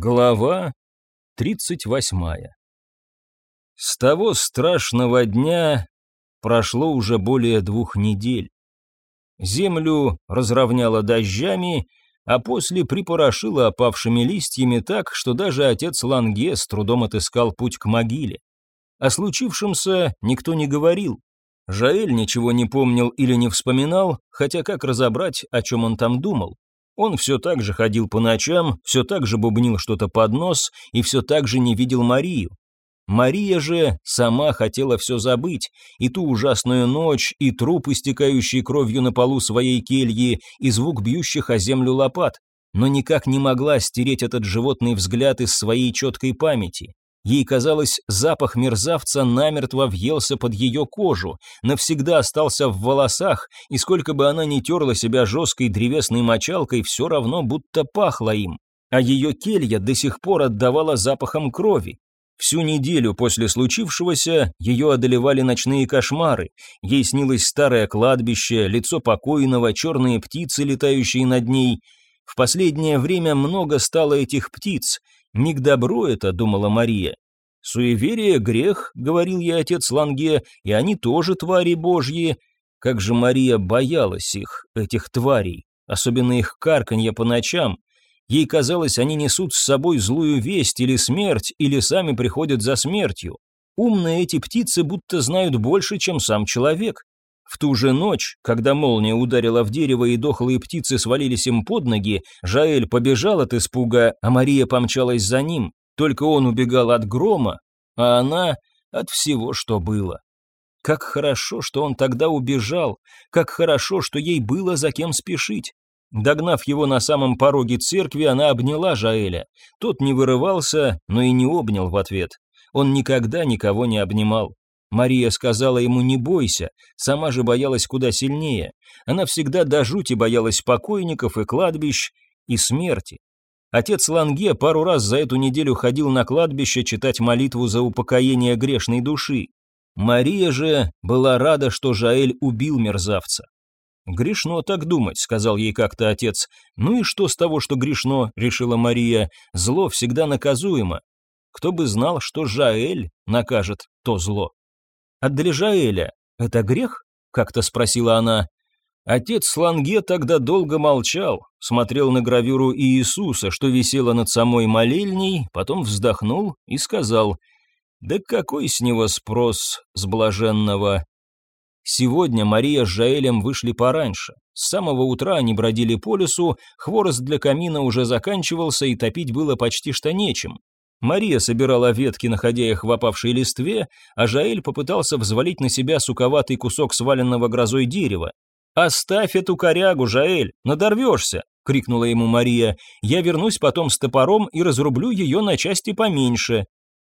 Глава 38 С того страшного дня прошло уже более двух недель. Землю разровняло дождями, а после припорошило опавшими листьями так, что даже отец Ланге с трудом отыскал путь к могиле. О случившемся никто не говорил. Жаэль ничего не помнил или не вспоминал, хотя как разобрать, о чем он там думал. Он все так же ходил по ночам, все так же бубнил что-то под нос и все так же не видел Марию. Мария же сама хотела все забыть, и ту ужасную ночь, и труп, истекающий кровью на полу своей кельи, и звук бьющих о землю лопат, но никак не могла стереть этот животный взгляд из своей четкой памяти. Ей казалось, запах мерзавца намертво въелся под ее кожу, навсегда остался в волосах, и сколько бы она ни терла себя жесткой древесной мочалкой, все равно будто пахло им. А ее келья до сих пор отдавала запахом крови. Всю неделю после случившегося ее одолевали ночные кошмары. Ей снилось старое кладбище, лицо покойного, черные птицы, летающие над ней. В последнее время много стало этих птиц – не к добру это, думала Мария. Суеверие – грех, говорил ей отец Ланге, и они тоже твари божьи. Как же Мария боялась их, этих тварей, особенно их карканья по ночам. Ей казалось, они несут с собой злую весть или смерть, или сами приходят за смертью. Умные эти птицы будто знают больше, чем сам человек. В ту же ночь, когда молния ударила в дерево и дохлые птицы свалились им под ноги, Жаэль побежал от испуга, а Мария помчалась за ним. Только он убегал от грома, а она от всего, что было. Как хорошо, что он тогда убежал, как хорошо, что ей было за кем спешить. Догнав его на самом пороге церкви, она обняла Жаэля. Тот не вырывался, но и не обнял в ответ. Он никогда никого не обнимал. Мария сказала ему «не бойся», сама же боялась куда сильнее. Она всегда до жути боялась покойников и кладбищ, и смерти. Отец Ланге пару раз за эту неделю ходил на кладбище читать молитву за упокоение грешной души. Мария же была рада, что Жаэль убил мерзавца. «Грешно так думать», — сказал ей как-то отец. «Ну и что с того, что грешно?» — решила Мария. «Зло всегда наказуемо. Кто бы знал, что Жаэль накажет то зло». А для Жаэля это грех? Как-то спросила она. Отец Сланге тогда долго молчал, смотрел на гравюру Иисуса, что висело над самой молельней, потом вздохнул и сказал, «Да какой с него спрос, с блаженного?» Сегодня Мария с Жаэлем вышли пораньше. С самого утра они бродили по лесу, хворост для камина уже заканчивался, и топить было почти что нечем. Мария собирала ветки, находя их в опавшей листве, а Жаэль попытался взвалить на себя суковатый кусок сваленного грозой дерева. «Оставь эту корягу, Жаэль, надорвешься!» — крикнула ему Мария. «Я вернусь потом с топором и разрублю ее на части поменьше».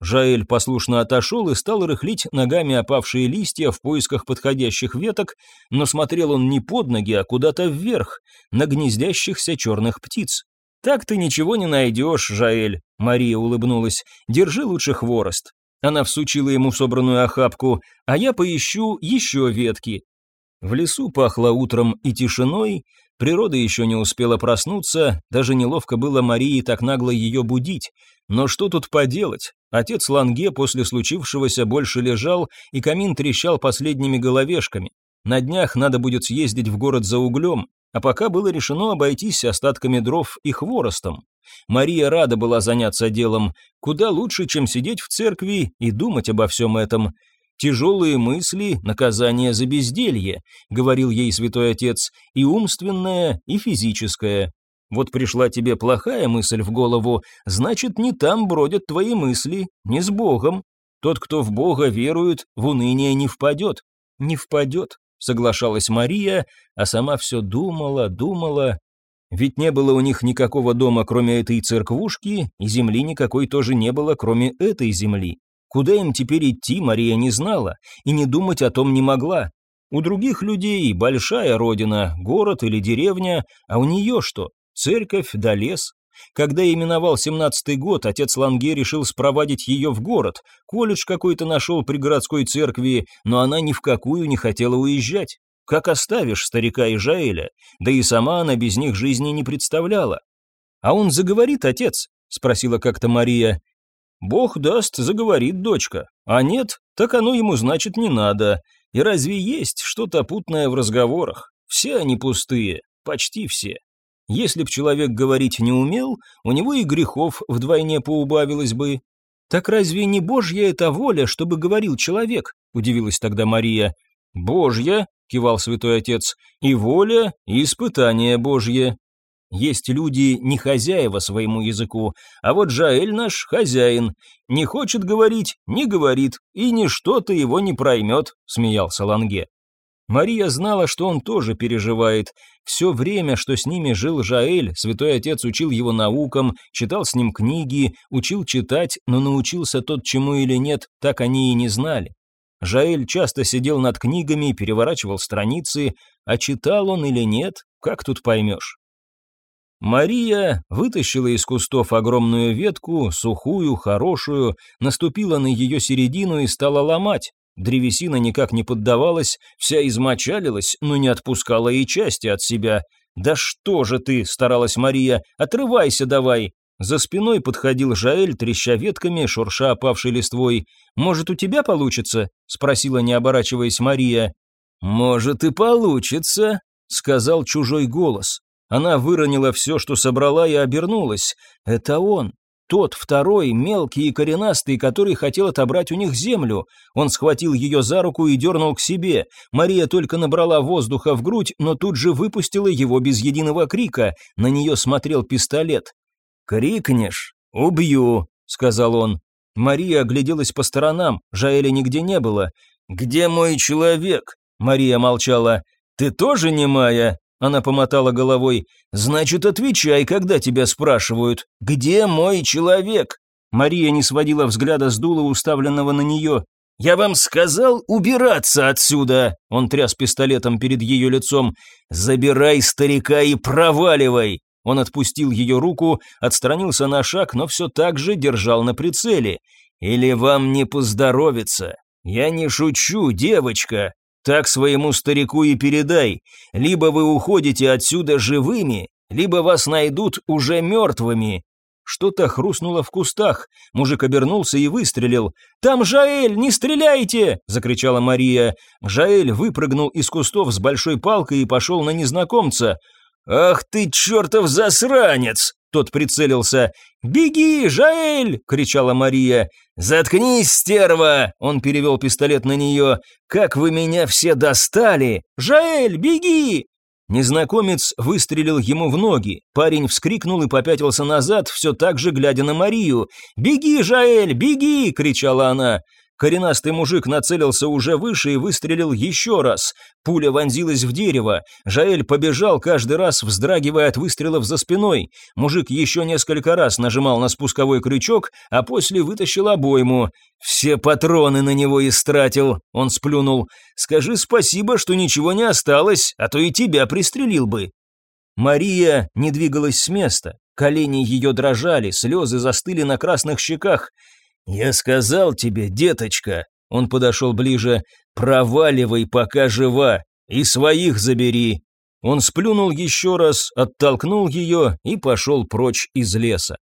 Жаэль послушно отошел и стал рыхлить ногами опавшие листья в поисках подходящих веток, но смотрел он не под ноги, а куда-то вверх, на гнездящихся черных птиц. «Так ты ничего не найдешь, Жаэль», — Мария улыбнулась. «Держи лучше хворост». Она всучила ему собранную охапку, а я поищу еще ветки. В лесу пахло утром и тишиной, природа еще не успела проснуться, даже неловко было Марии так нагло ее будить. Но что тут поделать? Отец Ланге после случившегося больше лежал, и камин трещал последними головешками. На днях надо будет съездить в город за углем, а пока было решено обойтись остатками дров и хворостом. Мария рада была заняться делом, куда лучше, чем сидеть в церкви и думать обо всем этом. «Тяжелые мысли – наказание за безделье», – говорил ей святой отец, – «и умственное, и физическое. Вот пришла тебе плохая мысль в голову, значит, не там бродят твои мысли, не с Богом. Тот, кто в Бога верует, в уныние не впадет. Не впадет, соглашалась Мария, а сама все думала, думала. Ведь не было у них никакого дома, кроме этой церквушки, и земли никакой тоже не было, кроме этой земли. Куда им теперь идти, Мария не знала, и не думать о том не могла. У других людей большая родина, город или деревня, а у нее что? Церковь да лес. Когда именовал семнадцатый год, отец Ланге решил спровадить ее в город. Колледж какой-то нашел при городской церкви, но она ни в какую не хотела уезжать. Как оставишь старика и Жаэля? Да и сама она без них жизни не представляла. А он заговорит, отец. — спросила как-то Мария. «Бог даст, заговорит дочка. А нет, так оно ему значит не надо. И разве есть что-то путное в разговорах? Все они пустые, почти все. Если б человек говорить не умел, у него и грехов вдвойне поубавилось бы. Так разве не Божья это воля, чтобы говорил человек? Удивилась тогда Мария. Божья, кивал святой отец, и воля, и испытание Божье. Есть люди не хозяева своему языку, а вот Жаэль наш хозяин. Не хочет говорить, не говорит, и ничто-то его не проймет, смеялся Ланге. Мария знала, что он тоже переживает. Все время, что с ними жил Жаэль, святой отец учил его наукам, читал с ним книги, учил читать, но научился тот чему или нет, так они и не знали. Жаэль часто сидел над книгами, переворачивал страницы, а читал он или нет, как тут поймешь. Мария вытащила из кустов огромную ветку, сухую, хорошую, наступила на ее середину и стала ломать. Древесина никак не поддавалась, вся измочалилась, но не отпускала и части от себя. «Да что же ты!» – старалась Мария. «Отрывайся давай!» За спиной подходил Жаэль, треща ветками, шурша опавшей листвой. «Может, у тебя получится?» – спросила, не оборачиваясь Мария. «Может, и получится», – сказал чужой голос. Она выронила все, что собрала, и обернулась. Это он. Тот второй, мелкий и коренастый, который хотел отобрать у них землю. Он схватил ее за руку и дернул к себе. Мария только набрала воздуха в грудь, но тут же выпустила его без единого крика. На нее смотрел пистолет. «Крикнешь? Убью», — сказал он. Мария огляделась по сторонам, Жаэля нигде не было. «Где мой человек?» Мария молчала. «Ты тоже немая?» Она помотала головой. «Значит, отвечай, когда тебя спрашивают. Где мой человек?» Мария не сводила взгляда с дула, уставленного на нее. «Я вам сказал убираться отсюда!» Он тряс пистолетом перед ее лицом. «Забирай старика и проваливай!» Он отпустил ее руку, отстранился на шаг, но все так же держал на прицеле. «Или вам не поздоровится? Я не шучу, девочка. Так своему старику и передай. Либо вы уходите отсюда живыми, либо вас найдут уже мертвыми». Что-то хрустнуло в кустах. Мужик обернулся и выстрелил. «Там Жаэль, не стреляйте!» – закричала Мария. Жаэль выпрыгнул из кустов с большой палкой и пошел на незнакомца. «Ах ты, чертов засранец!» Тот прицелился. «Беги, Жаэль!» — кричала Мария. «Заткнись, стерва!» — он перевел пистолет на нее. «Как вы меня все достали! Жаэль, беги!» Незнакомец выстрелил ему в ноги. Парень вскрикнул и попятился назад, все так же глядя на Марию. «Беги, Жаэль, беги!» — кричала она. Коренастый мужик нацелился уже выше и выстрелил еще раз. Пуля вонзилась в дерево. Жаэль побежал, каждый раз вздрагивая от выстрелов за спиной. Мужик еще несколько раз нажимал на спусковой крючок, а после вытащил обойму. «Все патроны на него истратил», — он сплюнул. «Скажи спасибо, что ничего не осталось, а то и тебя пристрелил бы». Мария не двигалась с места. Колени ее дрожали, слезы застыли на красных щеках. «Я сказал тебе, деточка!» Он подошел ближе. «Проваливай, пока жива, и своих забери!» Он сплюнул еще раз, оттолкнул ее и пошел прочь из леса.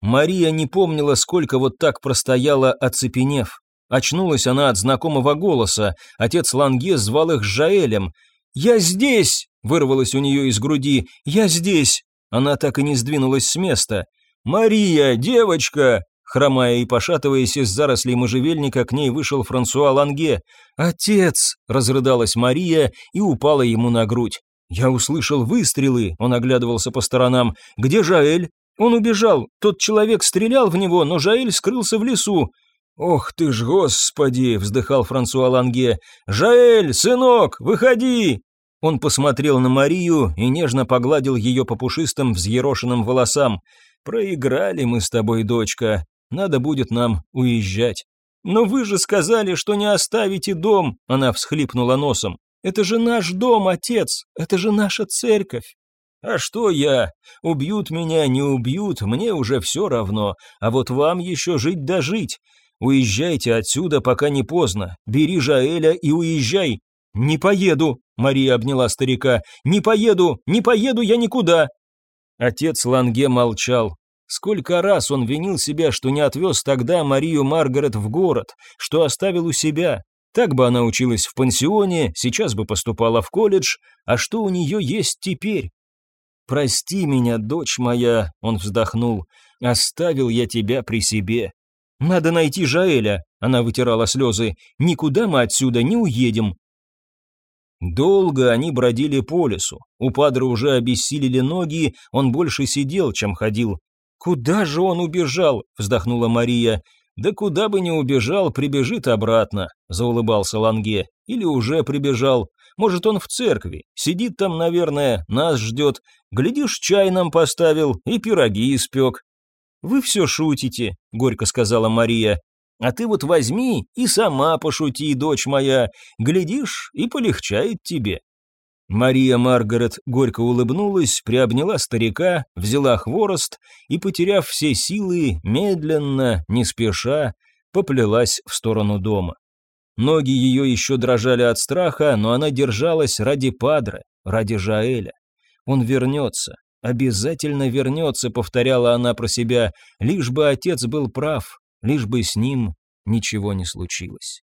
Мария не помнила, сколько вот так простояла, оцепенев. Очнулась она от знакомого голоса. Отец Ланге звал их Жаэлем. «Я здесь!» — вырвалось у нее из груди. «Я здесь!» Она так и не сдвинулась с места. «Мария, девочка!» Хромая и пошатываясь из зарослей можжевельника, к ней вышел Франсуа Ланге. «Отец!» – разрыдалась Мария и упала ему на грудь. «Я услышал выстрелы», – он оглядывался по сторонам. «Где Жаэль?» «Он убежал. Тот человек стрелял в него, но Жаэль скрылся в лесу». «Ох ты ж, господи!» – вздыхал Франсуа Ланге. «Жаэль, сынок, выходи!» Он посмотрел на Марию и нежно погладил ее по пушистым взъерошенным волосам. «Проиграли мы с тобой, дочка. Надо будет нам уезжать. Но вы же сказали, что не оставите дом, она всхлипнула носом. Это же наш дом, отец, это же наша церковь. А что я? Убьют меня, не убьют, мне уже все равно. А вот вам еще жить да жить. Уезжайте отсюда, пока не поздно. Бери Жаэля и уезжай. Не поеду, Мария обняла старика. Не поеду, не поеду я никуда. Отец Ланге молчал. Сколько раз он винил себя, что не отвез тогда Марию Маргарет в город, что оставил у себя. Так бы она училась в пансионе, сейчас бы поступала в колледж, а что у нее есть теперь? «Прости меня, дочь моя», — он вздохнул, — «оставил я тебя при себе». «Надо найти Жаэля», — она вытирала слезы, — «никуда мы отсюда не уедем». Долго они бродили по лесу. У Падре уже обессилели ноги, он больше сидел, чем ходил. «Куда же он убежал?» – вздохнула Мария. «Да куда бы ни убежал, прибежит обратно», – заулыбался Ланге. «Или уже прибежал. Может, он в церкви. Сидит там, наверное, нас ждет. Глядишь, чай нам поставил и пироги испек». «Вы все шутите», – горько сказала Мария. «А ты вот возьми и сама пошути, дочь моя. Глядишь, и полегчает тебе». Мария Маргарет горько улыбнулась, приобняла старика, взяла хворост и, потеряв все силы, медленно, не спеша, поплелась в сторону дома. Ноги ее еще дрожали от страха, но она держалась ради Падре, ради Жаэля. Он вернется, обязательно вернется, повторяла она про себя, лишь бы отец был прав, лишь бы с ним ничего не случилось.